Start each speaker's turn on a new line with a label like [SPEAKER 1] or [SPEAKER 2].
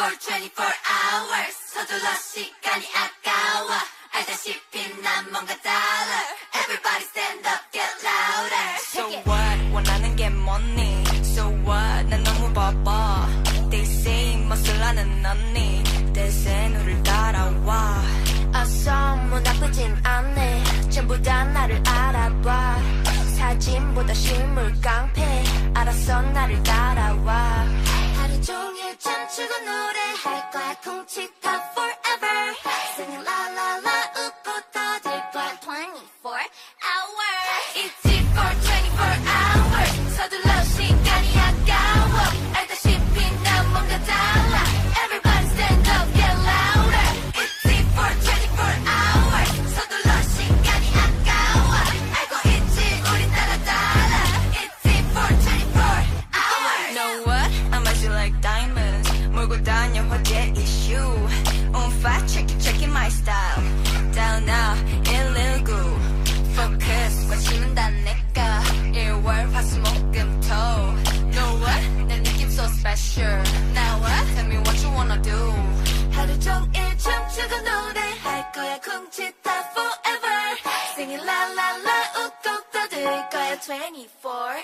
[SPEAKER 1] 24 hours. 서둘러 시간이 아까워. 알다시피 난 뭔가 달라. Everybody stand up get louder.
[SPEAKER 2] So what? 원하는 게 뭐니? So what? 난 너무 바빠. They say 멋을 아는 언니. 대세 누를 따라와.
[SPEAKER 3] 어서 뭐 나쁘진 않네. 전부 다 나를 알아봐. 사진보다 실물 깡패. 알았어 나를 따라와 종일 춤추고 노래할 거야
[SPEAKER 2] 몰고 다녀 화제 이슈 On fire check it check it my style Down now 119 Focus 관심은 다 내가 1월 화수목금토 Know what? 내 느낌 so special Now what? Tell me what you wanna do
[SPEAKER 1] 하루 종일 춤추고 노래할 거야 쿵치타 forever Singing la la la 웃고 떠들 거야 24